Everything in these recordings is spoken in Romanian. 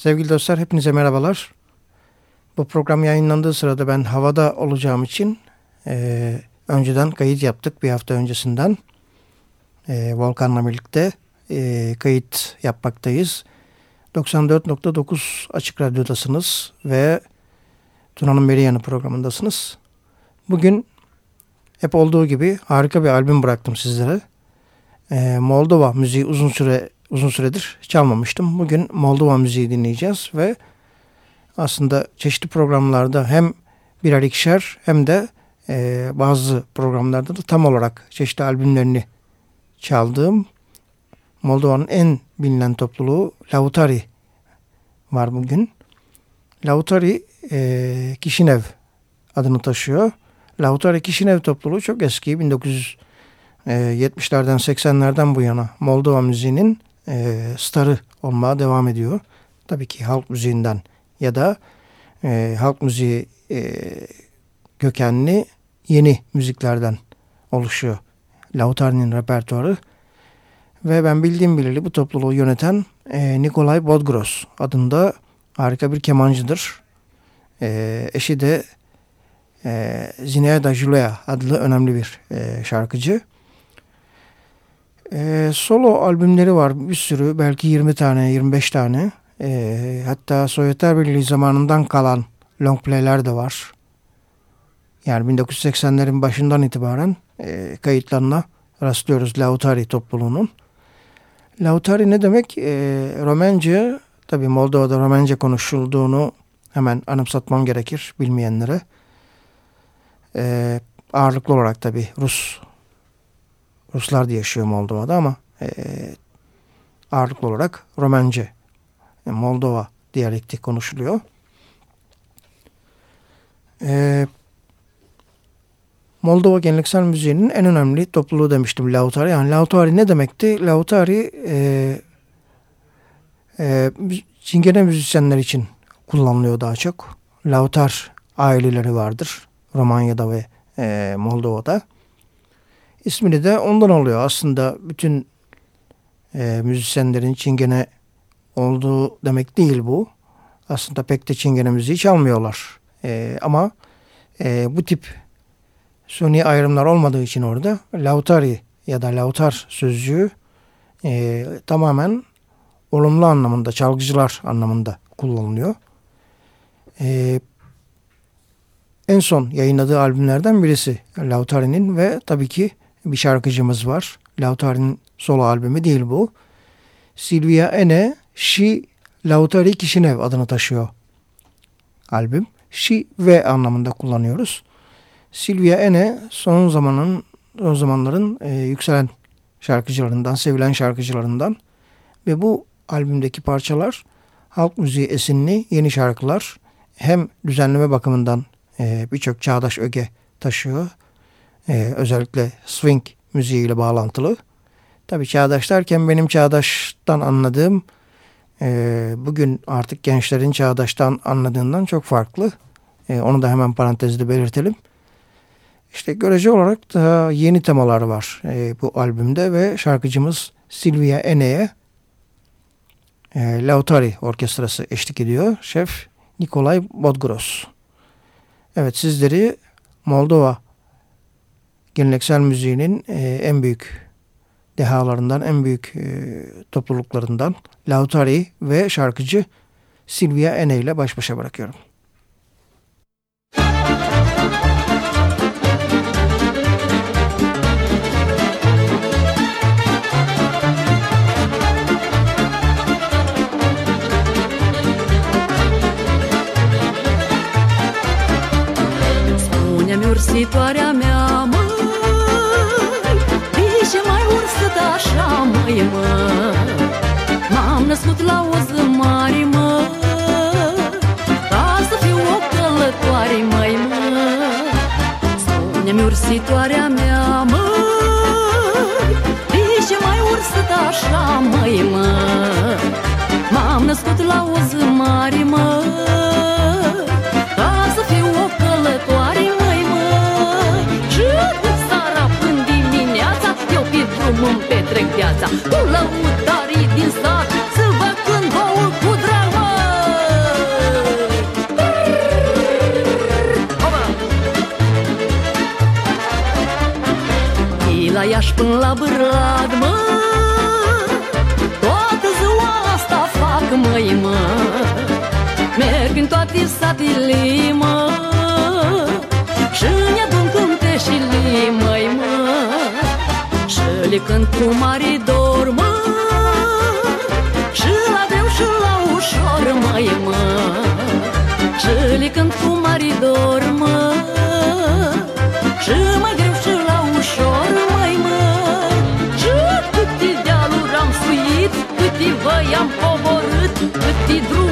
Sevgili dostlar hepinize merhabalar. Bu program yayınlandığı sırada ben havada olacağım için e, önceden kayıt yaptık bir hafta öncesinden. E, Volkan'la birlikte e, kayıt yapmaktayız. 94.9 Açık Radyo'dasınız ve Tuna'nın Meriyanı programındasınız. Bugün hep olduğu gibi harika bir albüm bıraktım sizlere. E, Moldova müziği uzun süre uzun süredir çalmamıştım. Bugün Moldova müziği dinleyeceğiz ve aslında çeşitli programlarda hem birer ikişer hem de e, bazı programlarda da tam olarak çeşitli albümlerini çaldığım Moldova'nın en bilinen topluluğu Lautari var bugün. Lautari e, Kişinev adını taşıyor. Lautari Kişinev topluluğu çok eski 1970'lerden 80'lerden bu yana Moldova müziğinin e, starı olmaya devam ediyor. Tabii ki halk müziğinden ya da e, halk müziği e, kökenli yeni müziklerden oluşuyor. Lautari'nin repertuarı ve ben bildiğim bileli bu topluluğu yöneten e, Nikolay Bodgros adında harika bir kemancıdır. E, eşi de e, Zineda Julia adlı önemli bir e, şarkıcı. E, solo albümleri var bir sürü belki 20 tane 25 tane. E, hatta Sovyetler Birliği zamanından kalan long play'ler de var. Yani 1980'lerin başından itibaren e, kayıtlarına rastlıyoruz Lautari topluluğunun. Lautari ne demek? E, Romence, tabi Moldova'da Romence konuşulduğunu hemen anımsatmam gerekir bilmeyenlere. E, ağırlıklı olarak tabi Rus Ruslar da yaşıyor Moldova'da ama e, ağırlıklı olarak Romence, yani Moldova diyalekti konuşuluyor. E, Moldova geleneksel müziğinin en önemli topluluğu demiştim Lautari. Yani Lautari ne demekti? Lautari e, e, çingene müzisyenler için kullanılıyor daha çok. Lautar aileleri vardır Romanya'da ve e, Moldova'da. İsmini de ondan oluyor. Aslında bütün e, müzisyenlerin çingene olduğu demek değil bu. Aslında pek de çingene müziği çalmıyorlar. E, ama e, bu tip suni ayrımlar olmadığı için orada lautari ya da lautar sözcüğü e, tamamen olumlu anlamında, çalgıcılar anlamında kullanılıyor. E, en son yayınladığı albümlerden birisi Lautari'nin ve tabii ki bir şarkıcımız var. Lautari'nin solo albümü değil bu. Silvia Ene Şi Lautari Kişinev adını taşıyor albüm. Şi ve anlamında kullanıyoruz. Silvia Ene son zamanın son zamanların e, yükselen şarkıcılarından, sevilen şarkıcılarından ve bu albümdeki parçalar halk müziği esinli yeni şarkılar hem düzenleme bakımından e, birçok çağdaş öge taşıyor ee, özellikle swing müziğiyle bağlantılı. Tabi çağdaş derken benim çağdaştan anladığım e, bugün artık gençlerin çağdaştan anladığından çok farklı. E, onu da hemen parantezde belirtelim. İşte görece olarak daha yeni temalar var e, bu albümde ve şarkıcımız Silvia Ene'ye e, Lautari Orkestrası eşlik ediyor. Şef Nikolay Bodgros. Evet sizleri Moldova geleneksel müziğinin e, en büyük dehalarından, en büyük e, topluluklarından Lautari ve şarkıcı Silvia Ene ile baş başa bırakıyorum. Spune-mi mea, măi, mă. M-am născut la o zi mare, mă. Ca să fiu o călătoare, măi, mă. Spune-mi ursitoarea mea, măi De ce mai ursă așa, măi, mă. M-am născut la o zi mare, măi cum îmi petrec viața. Cu lăutarii din sat Să văd când vouă cu drag, măi la Iași până la Bârlad, mă. Toată ziua asta fac, măi, mă. Merg în toate satele, mă le cânt cu mare dor, mă Și la greu și la ușor, măi, mă. Și le cânt cu mare dor, mă Și mai greu și la ușor, măi, mă. Și câte dealuri am suit Câte văi am coborât Câte drumuri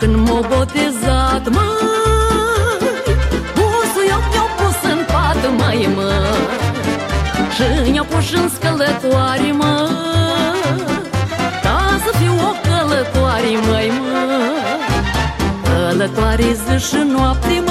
când m-a botezat, măi Busul eu mi-a pus în pat, măi, mă. Și mi-a pus în scălătoare, mă. Ca să fiu o călătoare, măi, mă. Călătoare zi și noapte, mă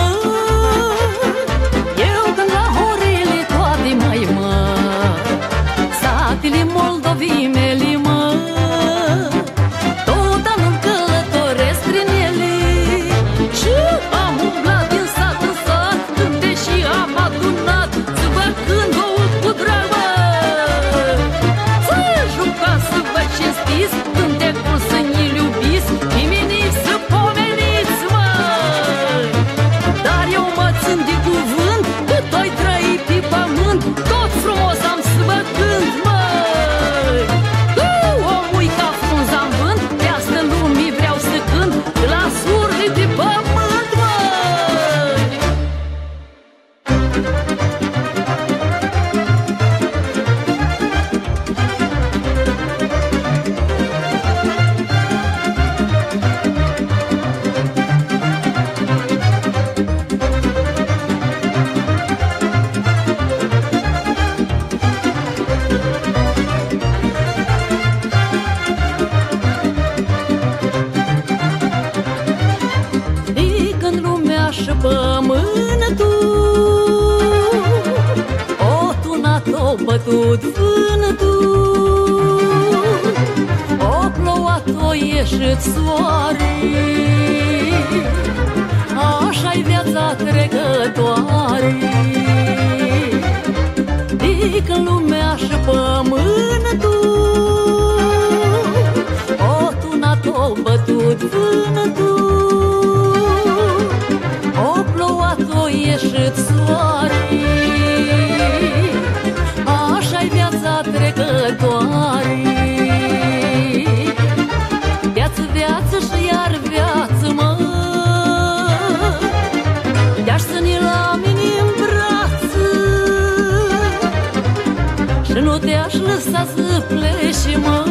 la să pleci, mă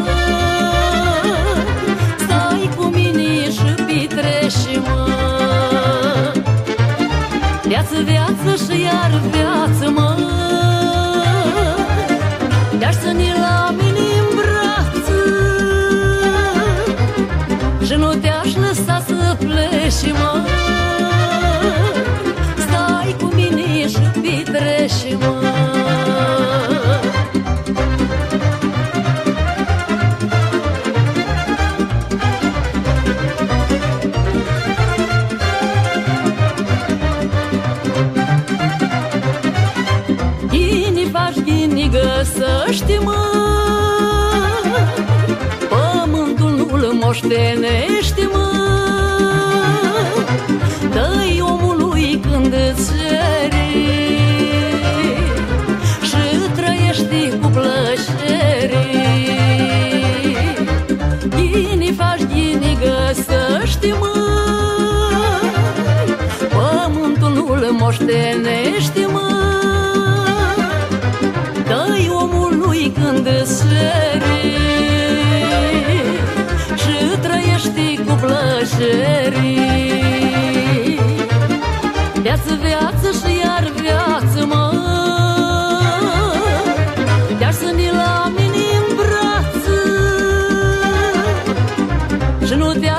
și pitreși, mă. Viață, viață și iar viață, mă. Nu-l moștenești, mă. Dă-i omului când îți ceri Și trăiești cu plăcere. Ghini faci, ghini găsești, mă. Pământul nu-l moștenești,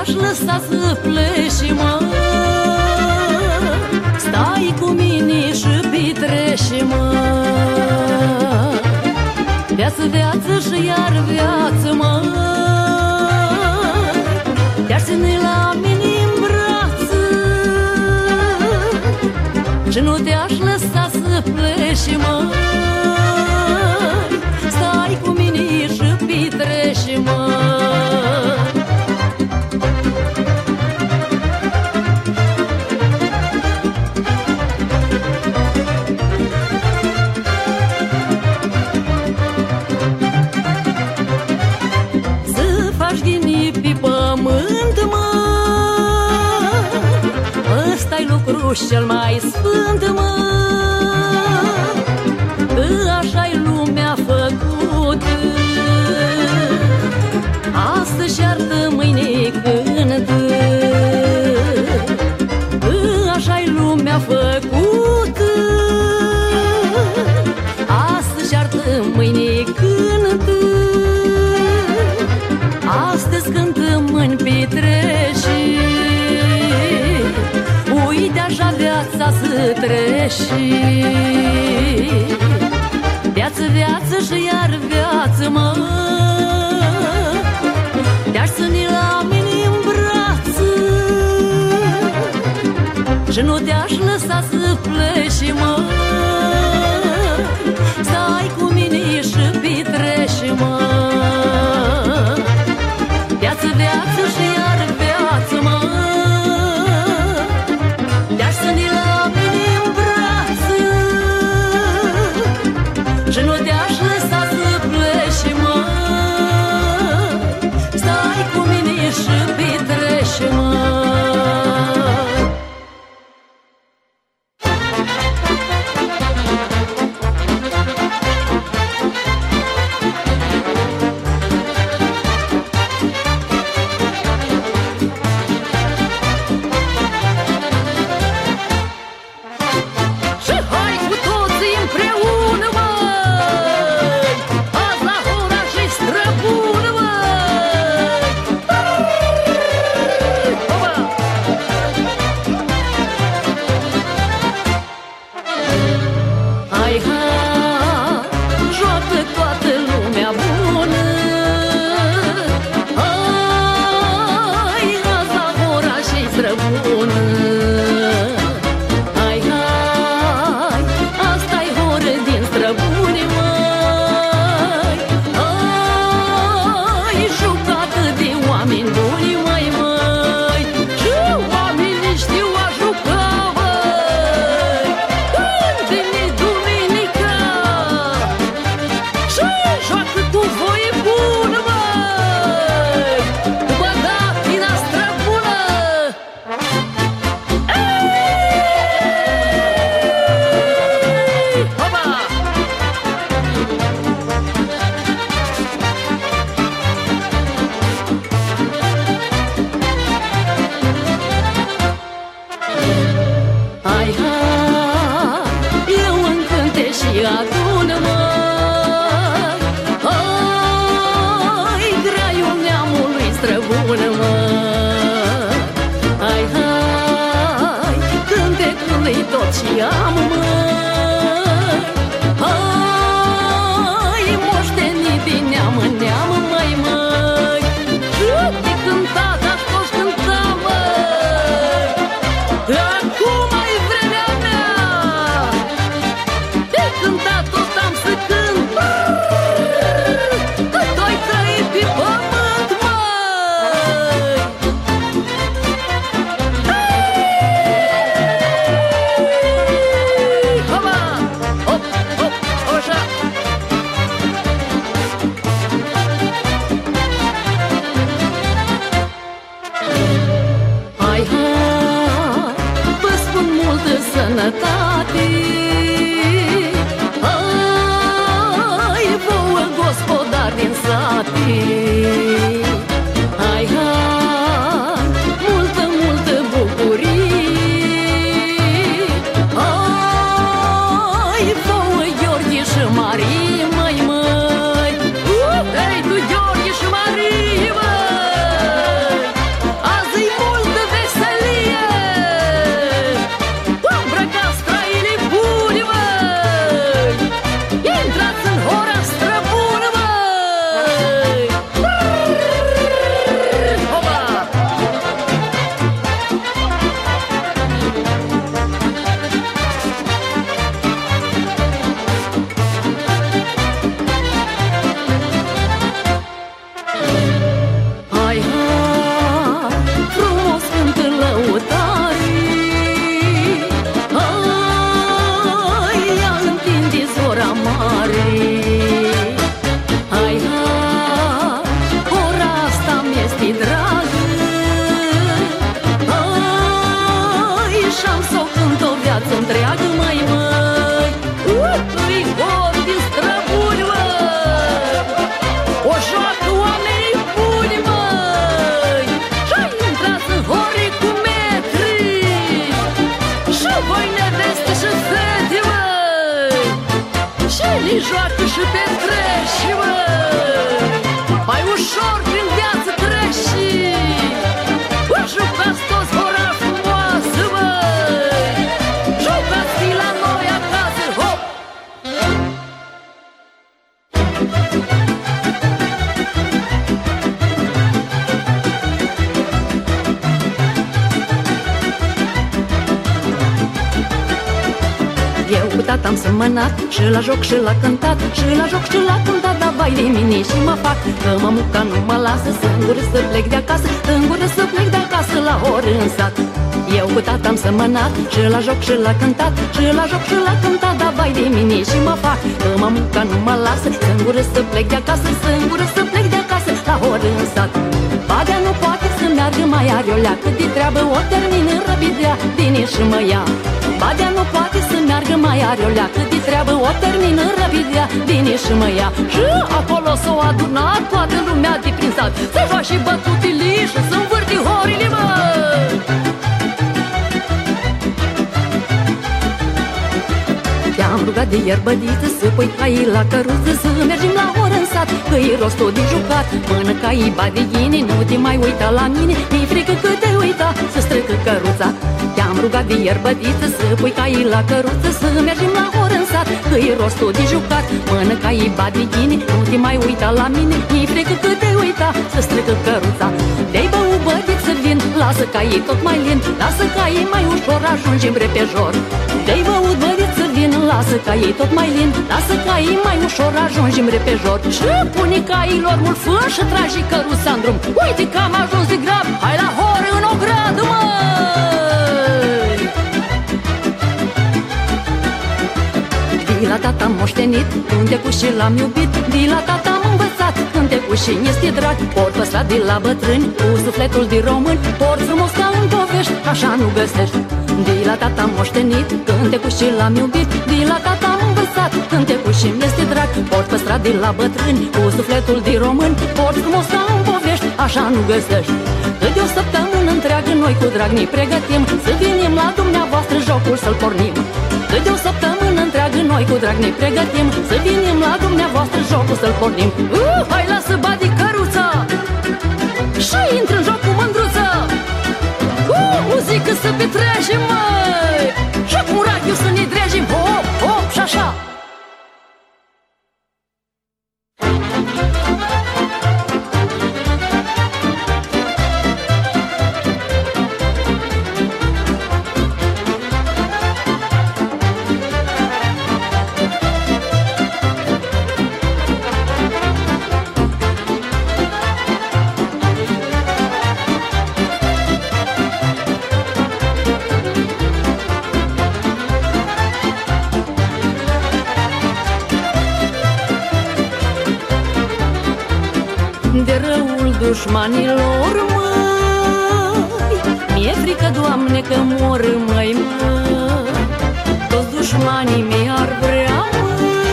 Și nu te-aș lăsa să pleci, mă. Stai cu mine și petrești, mă. Viață, viață și iar viață, mă. Iar ține la mine în brață Și nu te-aș lăsa să pleci, mă Iisus cel mai sfânt, mă. Așa-i lumea făcut. Astăzi iartă mâine când Așa-i lumea făcut viața să treci Viață, viață și iar viață, mă. Te-aș suni la mine în brață Și nu te-aș lăsa să pleci, Eu cu tata am semănat Și la joc și la cântat Și la joc și la cântat Dar vai de mine și mă fac Că mămuca nu mă lasă Singură să plec de acasă Singură să plec de acasă La ori în sat. Eu cu tata am semănat Și la joc și la cântat Și la joc și la cântat Dar vai de mine și mă fac Că mămuca nu mă lasă Singură să plec de acasă Singură să plec de acasă La ori în sat. Badea nu poate să meargă mai are o leacă de treabă O termină răbidea Vine și mă ia. Badea nu poate să meargă mai are o leacă de treabă O termină răbidea Vine și mă ia. Și acolo s-o adunat Toată lumea de prin sat Se joa și bătutili Și să învârti horile mă! Te-am rugat de ierbădiță Să pui caii la căruță Să mergem la oră în sat Că e rostul de jucat. Până caii bat de ghine Nu te mai uita la mine. Mi-e frică că te uita Să străcă căruța. Te-am rugat de ierbădiță Să pui caii la căruță Să mergem la oră în sat Că e rostul de jucat. Până caii bat de ghine Nu te mai uita la mine. Mi-e frică că te uita Să străcă căruța. Te-ai băut bădiță să vin Lasă caii tot mai lin Lasă caii mai ușor Ajungem repejor. Te-ai băut bădiță să vin Lasă caii tot mai lin Lasă caii mai ușor Ajungem repejor. Și pune cailor mult fân Și tragi căruța în drum. Uite că am ajuns de grab Hai la horă în o gradă, măi De la tata am moștenit Cântecul și l-am iubit. De la tata am învățat Cântecul și este drag Port păstrat de la bătrâni Cu sufletul de român. Port frumos ca în povești Așa nu găsești. De la tata am moștenit Cântecul și l-am iubit. De la tata am învățat Cântecul și este drag. Port păstrat de la bătrâni Cu sufletul de român. Port frumos ca în povești Așa nu găsești. Cât de o săptămână întreagă Noi cu drag ne pregătim. Să venim la dumneavoastră Jocul să-l pornim. Cât de o săptămână întreagă noi cu drag ne pregătim. Să vinim la dumneavoastră jocul să-l pornim. Uh, Hai lasă badi căruța Și intră în joc cu mândruță! Cu muzică să petrecem măi! Și cu radio să ne dregem Hop, hop și așa dușmanilor, măi. Mi-e frică, Doamne, că mor, măi, măi. Toți dușmanii mei ar vrea, măi.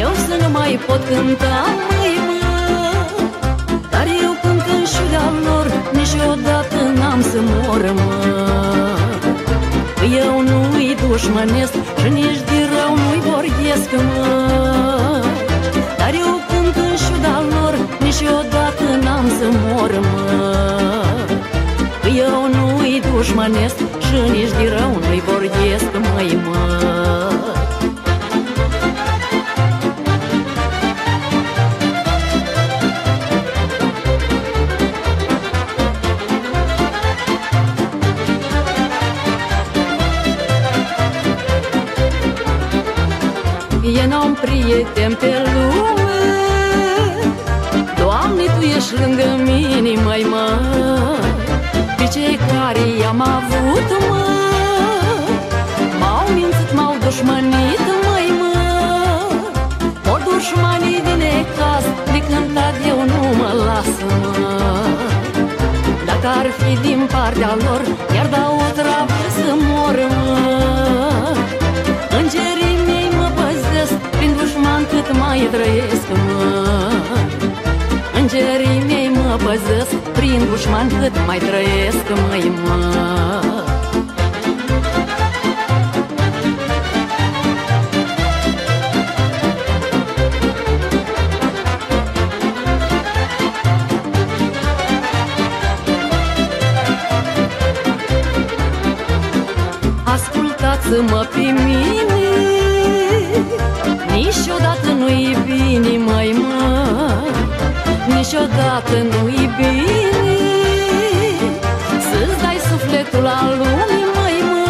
Eu să nu mai pot cânta, măi, măi. Dar eu cânt în șuga lor Niciodată n-am să mor, măi. Eu nu-i dușmănesc Și nici de rău nu-i vorghesc, măi. Dar eu cânt în șuga lor Niciodată n-am să mor, mă. Eu nu-i dușmănesc Și nici de rău nu-i vorghesc, măi, mă. Eu n-am prieten pe lume lângă mine, măi, mă. Pe cei care i-am avut, mă. M-au mințit, m-au dușmănit, măi, mă. O dușmanii din ecaz De cântat eu nu mă las, mă. Dacă ar fi din partea lor Chiar dau o travă să mor, mă. Îngerii mei mă păzesc Prin dușman cât mai trăiesc, mă Îngerii mei mă păzesc Prin dușman cât mai trăiesc, măi, mă Niciodată nu-i bine. Să-ți dai sufletul la lume, măi, mă.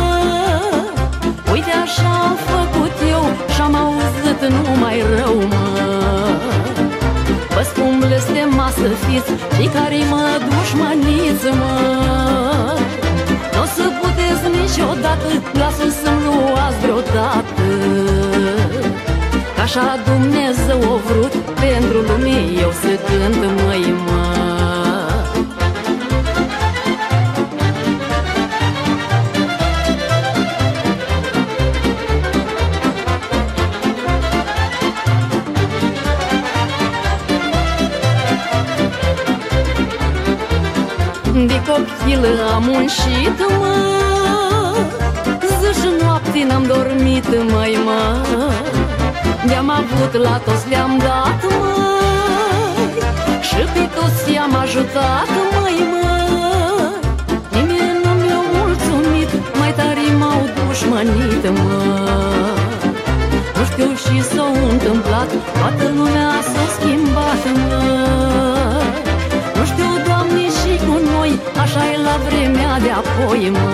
Uite așa am făcut eu Și-am auzit numai rău, mă. Vă spun blestema să fiți Cei care mă dușmăniți, mă. Nu o să puteți niciodată Lasă să-mi luați vreodată. Că așa Dumnezeu a vrut Pentru lume eu să cânt, măi, mă. De copil am muncit, mă. Zi și noapte n-am dormit, măi, mă De-am avut la toți le-am dat, mă Și pe toți i-am ajutat, măi, mă Nimeni nu mi-a mulțumit Mai tare m-au dușmănit, mă Nu știu și s-a întâmplat Toată lumea s-a schimbat, mă Nu știu, Doamne, și cu noi așa e la vremea de apoi, mă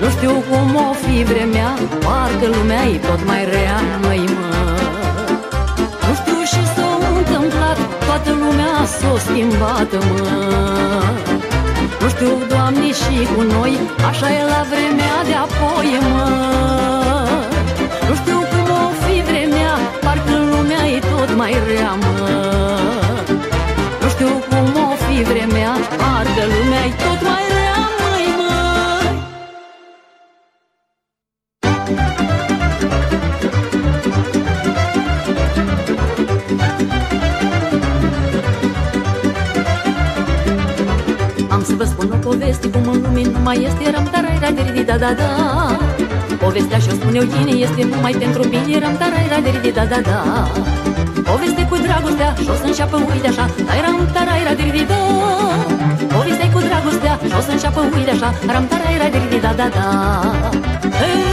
Nu știu cum o fi vremea Parcă lumea e tot mai rea, măi, mă. Nu știu și s-a întâmplat Toată lumea s-a schimbat, mă. Nu știu, Doamne, și cu noi Așa e la vremea de apoi, mă. Nu știu cum o fi vremea Parcă lumea e tot mai rea, mă mai este Eram tarai da da da da. Da Povestea și-o spun eu cine este numai pentru bine. Ram tarai ra de da da da. Poveste cu dragostea și-o să înceapă uite așa. Tai ram tarai ra de da. Poveste cu dragostea și-o să înceapă uite așa. Ram tarai ra de da da da. Hei,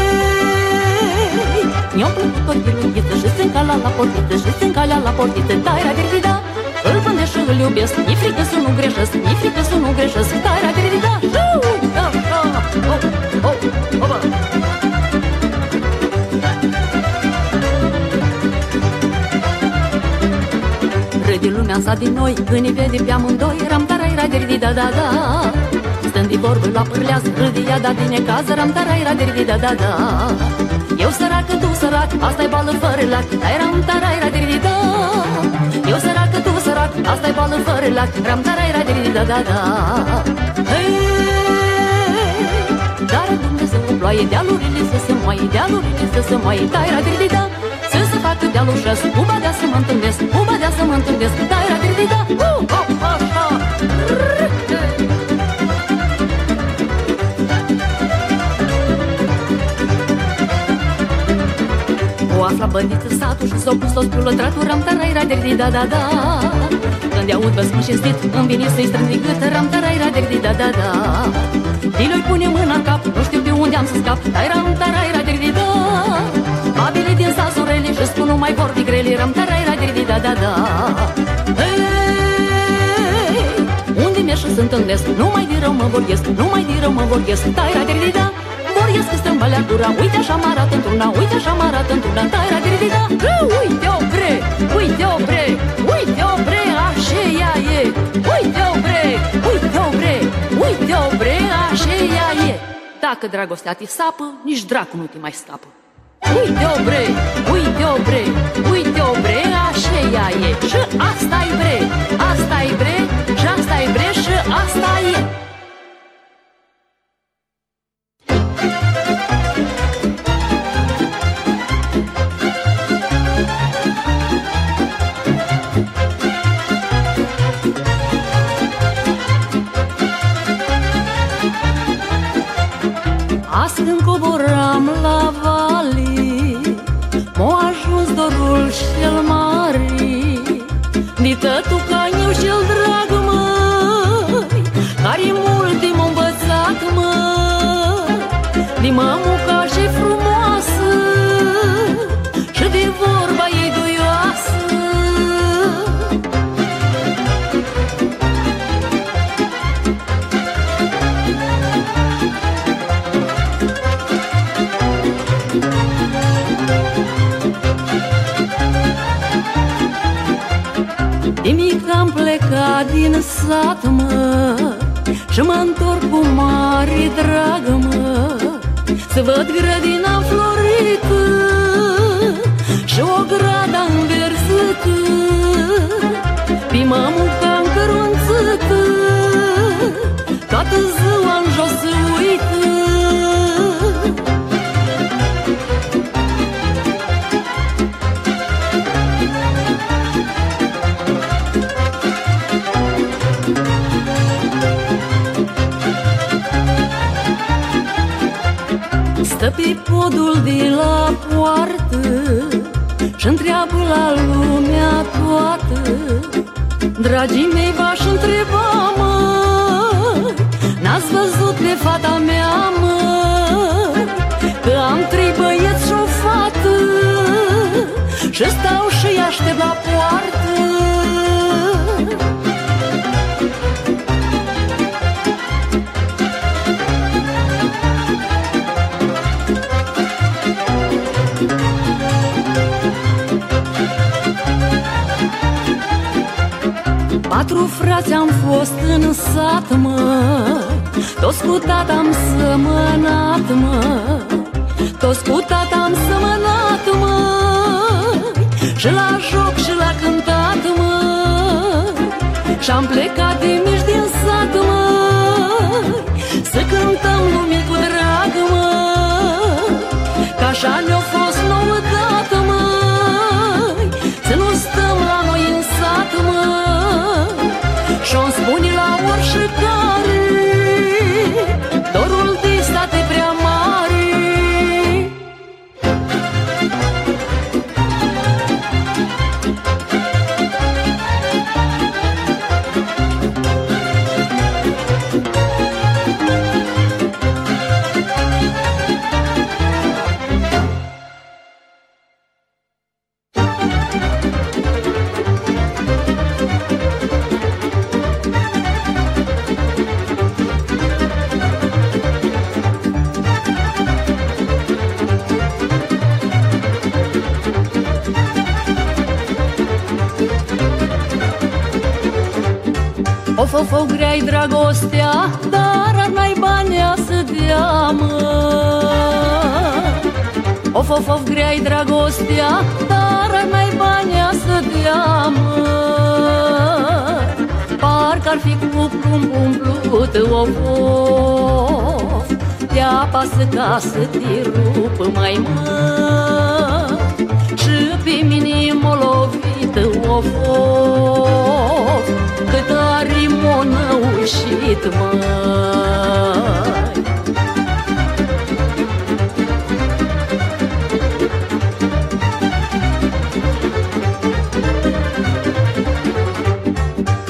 mi-a plăcut tot ghiluită Și se încala la portiță Și se încala la portiță. Tai ra de da. Îl vândesc și îl iubesc. Mi frică să nu greșesc Mi frică să nu greșesc. Tai ra de da Da, da, oh, oh, oh, oh. Râde lumea sa din noi Când îi vede pe amândoi Ram tarai ra de da da da. Stând de vorbă la pârleaz Râde ea da din necaz Ram tarai ra de da da da. Eu săracă, tu sărac Asta-i bală fără lac Tai ram tarai ra de da. Eu săracă, tu sărac Asta-i bală fără lac Ram tarai ra de da da da. Hei, Dumnezeu o ploaie Dealurile să se moaie Dealurile să se moaie Tai ra de da. Să se facă dealul șas Uba dea să mă întâlnesc Uba dea să mă întâlnesc Tai ra de da. Uh, oh, așa O afla bădiță satul și s-o pus toți plulătratul Ram tarai ra de da da da. Când i aud văsmânt și stit Îmi vine să-i strâng din gât Ram tarai ra de da da da Diloi pune mâna în cap Nu știu de unde am să scap Tai ram tarai ra de da Babele din sat sunt rele Și spun nu mai vorbi grele Ram tarai ra de da da. Da Hei, Unde merg și se întâlnesc Nu mai de rău mă vorghesc Nu mai de rău mă vorghesc Tai ra de da Vorghesc că strâmba la gura Uite așa mă arată într-una Uite așa mă arată într-una. Tai ra de da Uite-o bre Uite-o bre Uite-o bre Așa ea e. Uite-o bre Uite-o bre Uite-o bre Așa ea e. Dacă dragostea te sapă Nici dracu nu te mai scapă. Uite-o bre Uite-o bre Uite-o bre Așa ea e. Și asta-i bre Asta-i bre Și asta-i bre Și asta e din sat, mă Și mă întorc cu mare drag, mă Să văd grădina florită Și o grada înversată Pe mamuca încărunțată Toată Stă pe podul de la poartă și întreabă la lumea toată. Dragii mei v-aș întreba, mă N-ați văzut pe fata mea, mă Că am trei băieți și o fată Și stau și-i aștept la poartă Patru frați am fost în sat, mă. Toți cu tata am sămănat, mă. Toți cu tata am sămănat, mă. Și la joc și la cântat, mă. Și-am plecat de mici din sat, mă. Să cântăm lumii cu drag, mă. Că așa ne-a fost nouătate, Of, of, of, grea dragostea Dar n-ai bani să dea, mă. Of, of, of, grea dragostea Dar n-ai bani să dea, mă. Parcă ar fi cu plumb umplut, of, of Te apasă ca să te rupă mai mă Și pe mine m-a lovit, of, of Cât are m-a năușit, măi.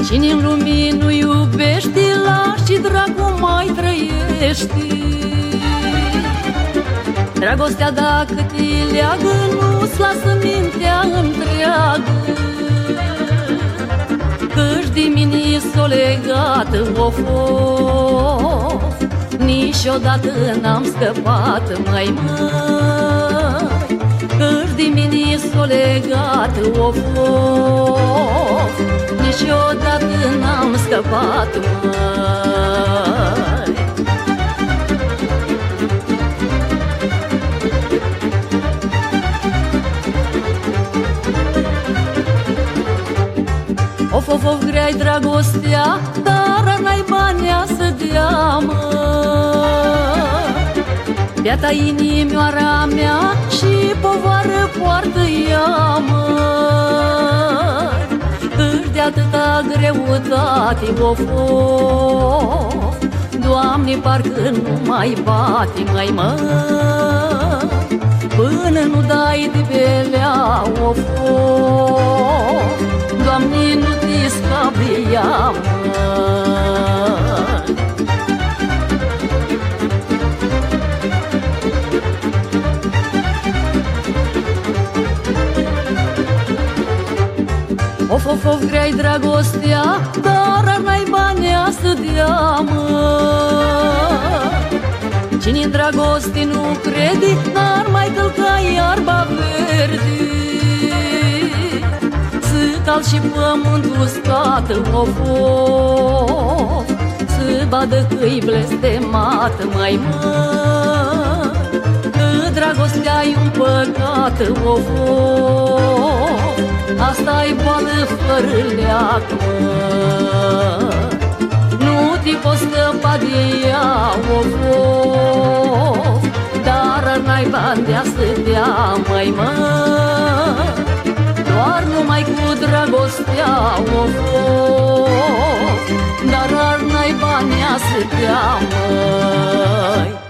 Cine în lumii nu iubește, lași și dragul mai trăiește Dragostea dacă te leagă, nu-ți lasă mintea întreagă. Că-și de mine s-o legată, of, of Niciodată n-am scăpat, mai măi. Că-și de mine s-o legată, of, of Niciodată n-am scăpat, măi Of, of, of, grea dragostea Dar n-ai bani să dea, mă. Beata inimioara mea Și povară poartă ea, mă. Își de atâta greutate, of, of Doamne, parcă nu mai bate, mai mă. Până nu dai de belea, of, of Doamne, nu te scape ea, mă Of, of, of, grea dragostea Dar n-ai bani să dea, mă. Cine-n dragoste nu crede N-ar mai călca iarba verde Să și pământul uscat, of, of Să vadă că-i blestemat, mai mă Că dragostea-i un păcat, of, of Asta-i boală fără leac, Nu te poți scăpa de ea, of, of Dar n-ai bani de-a să dea, mai mă Doar numai cu dragostea, of, of Dar n-ai bani să dea, măi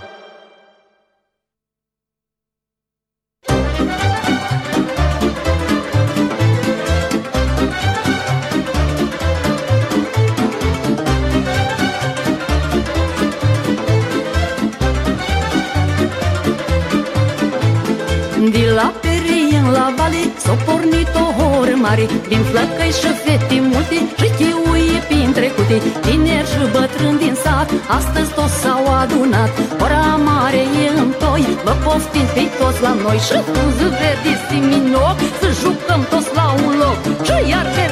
horă mare Din flăcăi și fete multe Și chiuie printre cute Tineri și bătrâni din sat Astăzi toți s-au adunat. Ora mare e în toi Vă poftim pe toți la noi. Și fuză verde siminoc Să jucăm toți la un loc. Și iar verde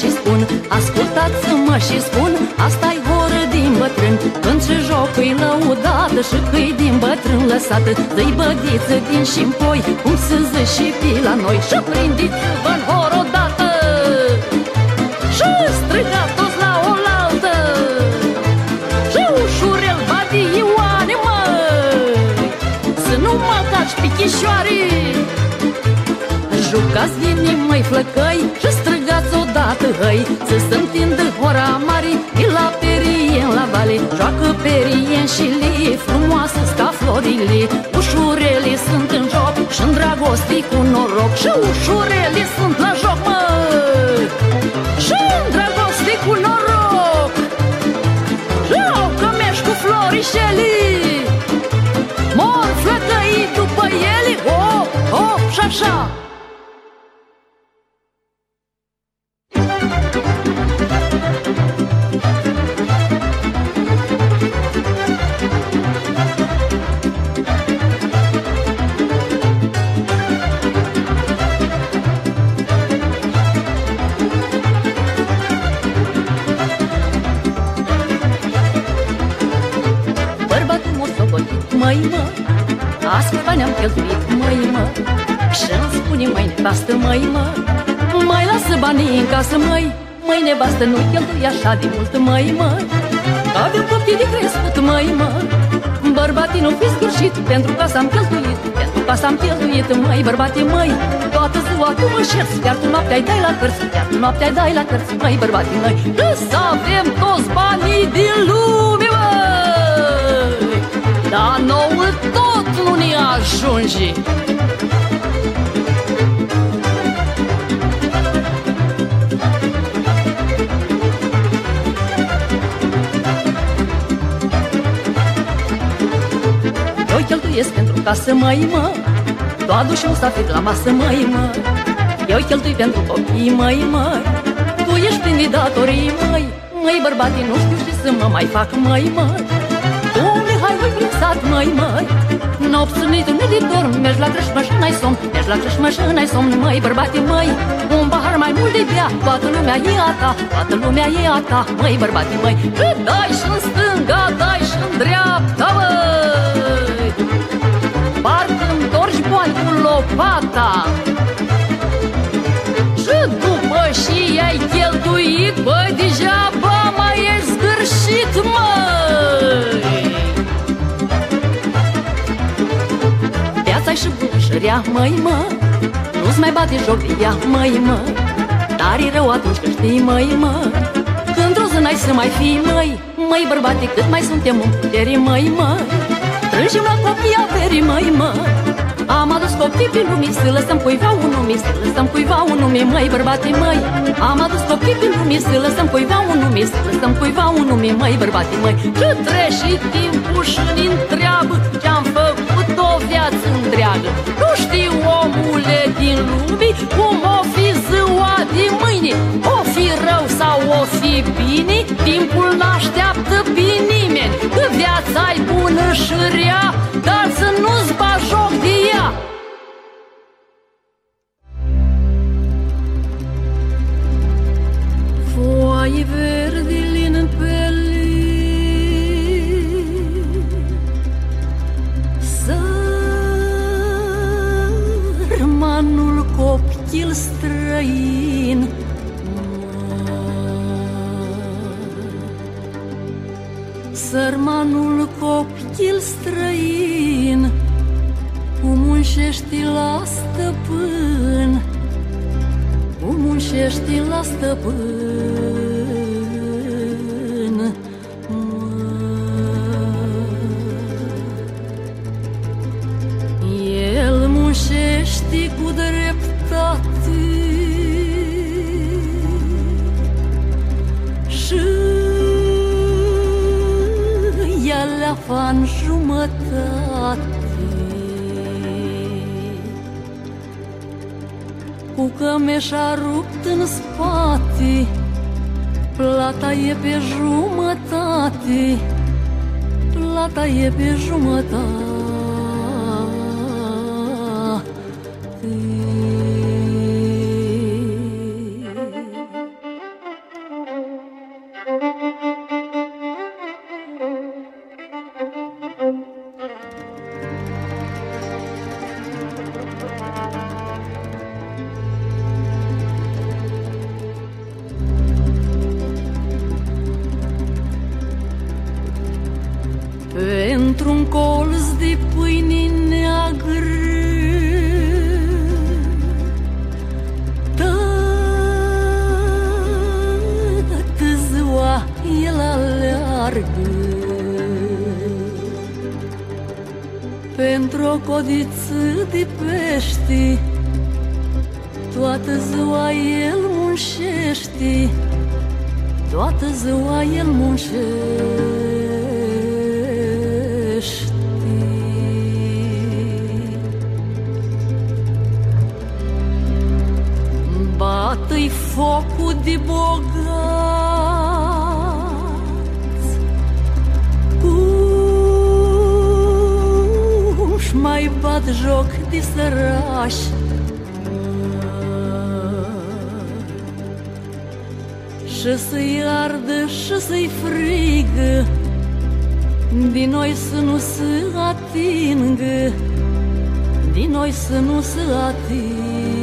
și spun Ascultați-mă și spun, asta-i horă din bătrân. Când se joc îi lăudată și că-i din bătrân lăsată Dă-i bădiță din și poi cum se zice și pe la noi. Și prindiți-vă în hor odată Și strigați toți la oaltă. Și ușurel badi Ioane, măi Să nu mă caci pichișoare. Jucați din măi flăcăi Și străgați odată hăi Să se întindă hora mare De la perien la vale Joacă perien și li Frumoasă ca florile. Ușurele sunt în joc și în dragoste cu noroc Și ușurele sunt la joc, mă! Și în dragoste cu noroc! Rău că mergi cu florișele Mor flăcăi după ele Oh, oh, și așa spune măi nevastă, măi, mă. Mai lasă banii în casă, măi. Măi nevastă, nu cheltui așa de mult, măi, mă. Avem copii de crescut, măi, mă. Bărbatii nu fi sfârșit Pentru ca s-am cheltuit Pentru ca s-am cheltuit, măi, bărbatii, măi. Toată ziua tu mă șerți Iar tu noaptea ai dai la cărți Iar tu noaptea ai dai la cărți, măi, bărbatii, măi. Să avem toți banii din lume, măi Dar nouă tot nu ne ajunge cheltuiesc pentru casă, măi, mă. Tu aduci musafir la masă, măi, mă. Eu cheltui pentru copii, măi, măi Tu ești plin de datorii, măi. Măi, bărbatii, nu știu ce să mă mai fac, măi, măi Tu hai, măi, prin sat, măi, măi Nopți nici nu de dorm Mergi la creșmă și n-ai somn. Mergi la creșmă și n-ai somn, măi, bărbatii, măi. Un pahar mai mult de bea Toată lumea e a ta Toată lumea e a ta, măi, bărbatii, măi. Cât dai și-n stânga, dai și-n dreapta, lopata Și după și ai cheltuit Bă, degeaba mai e zgârșit, măi. Viața-i și bună și rea, măi, mă Nu-ți mai bate joc de ea, măi, mă. Dar e rău atunci când știi, măi, mă Când o n-ai să mai fii, măi. Măi, bărbate, cât mai suntem în putere, măi, măi Strângem la copii averii, măi, mă Am adus copii pe lumii Să lăsăm cuiva un nume Să lăsăm cuiva un nume, măi, bărbate, măi Am adus copii pe lumii Să lăsăm cuiva un nume Să lăsăm cuiva un nume, măi, bărbate, măi Ce trece timpul și ne întreabă Ce-am făcut o viață întreagă? Nu știu, omule din lume Cum o fi ziua de mâine. O fi rău sau o fi bine Timpul n-așteaptă pe nimeni. Că viața-i bună și rea Dar să nu-ți bagi joc de ea Plata e pe jumătate. Plata e pe jumătate E noi să nu se ating.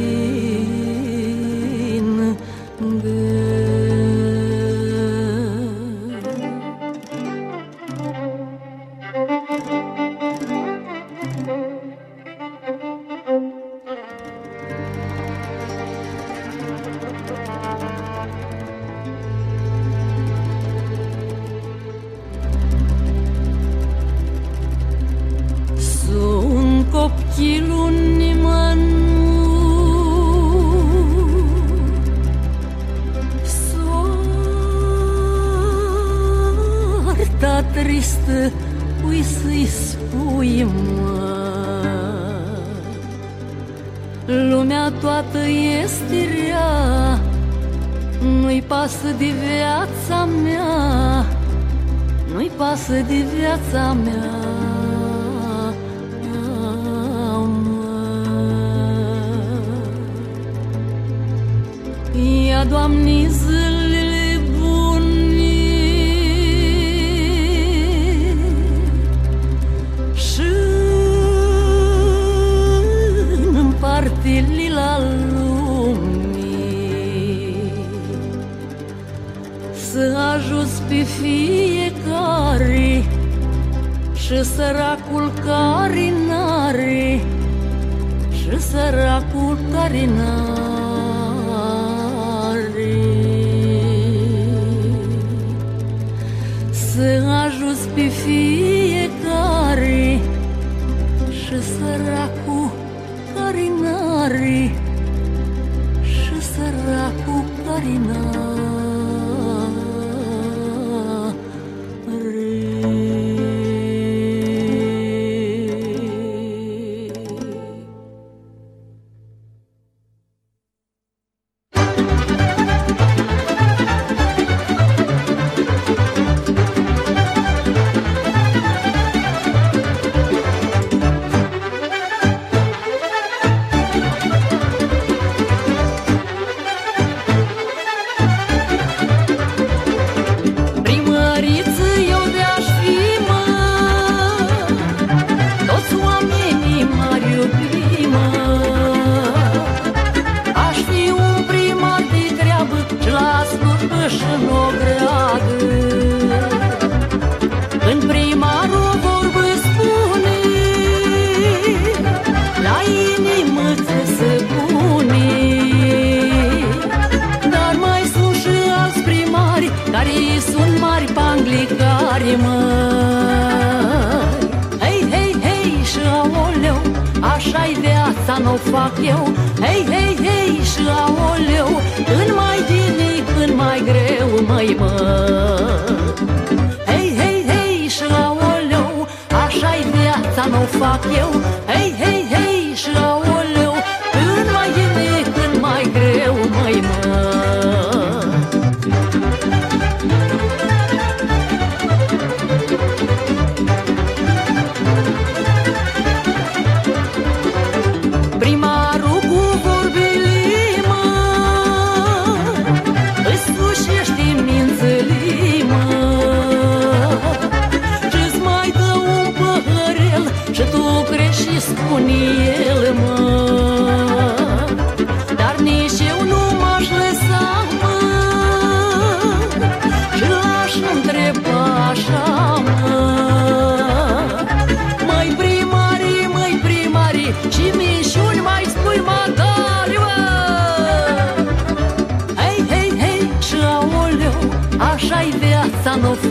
să ajuți pe fiecare Și săracul care n-are Și săracul care n-are.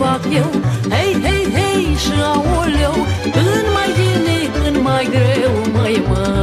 fac eu? Hei, hei, hei și aoleu Când mai vine, când mai greu, mai măi.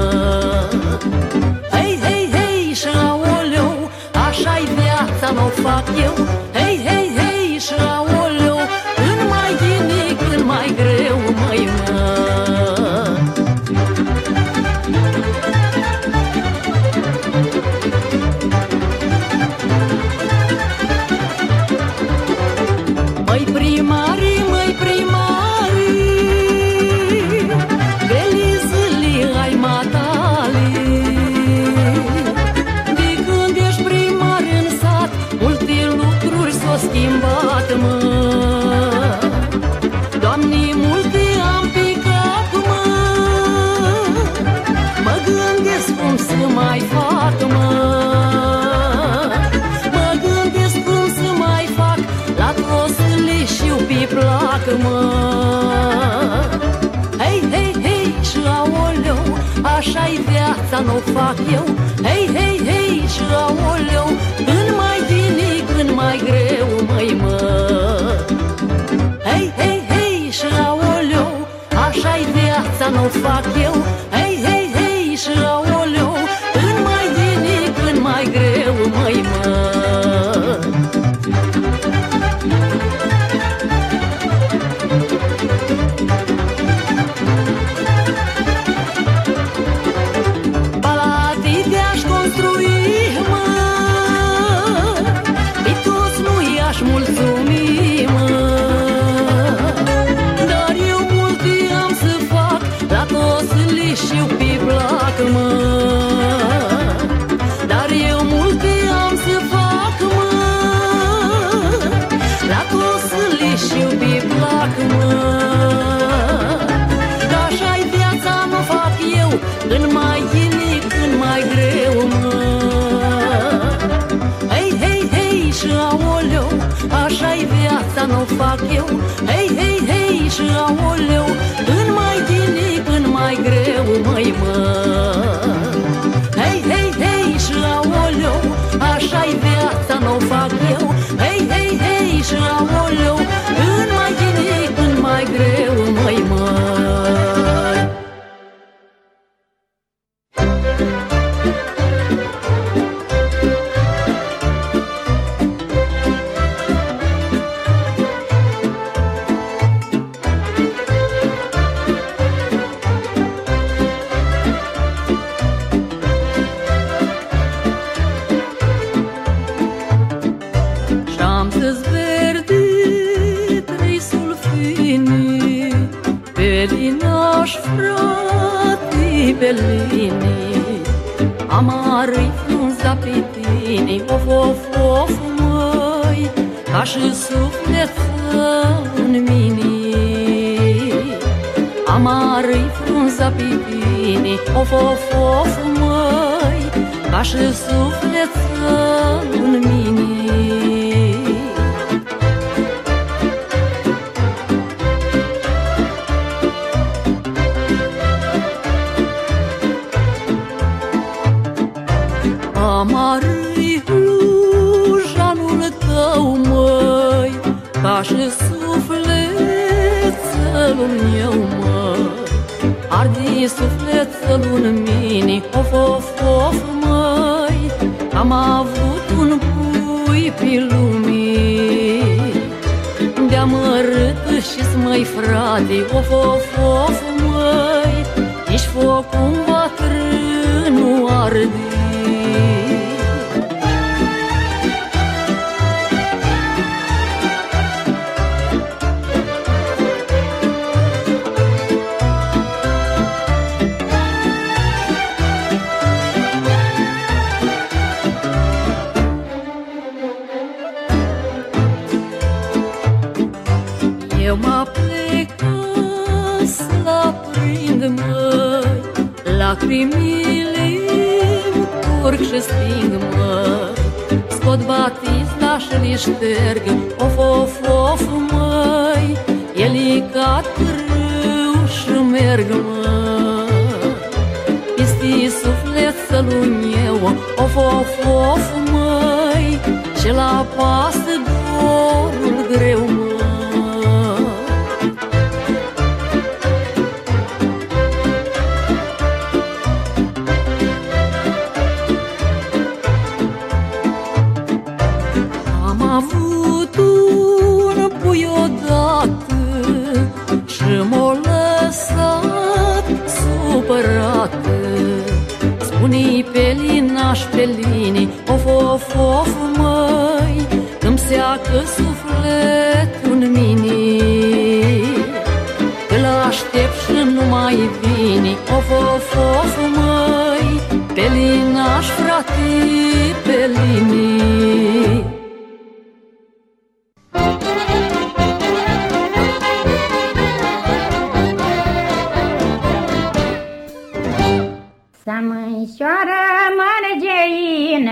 mă. Hei, hei, hei, și aoleu Așa-i viața, n-o fac eu. Hei, hei, hei, și aoleu Când mai dinic, când mai greu, măi mă. Hei, hei, hei, și aoleu Așa-i viața, n-o fac eu. fac eu. Hei, hei, hei și aoleu Când mai tine, când mai greu, mai mă. Hei, hei, hei și aoleu Așa-i viața, n-o fac eu. Hei, hei, hei și aoleu For focul vergen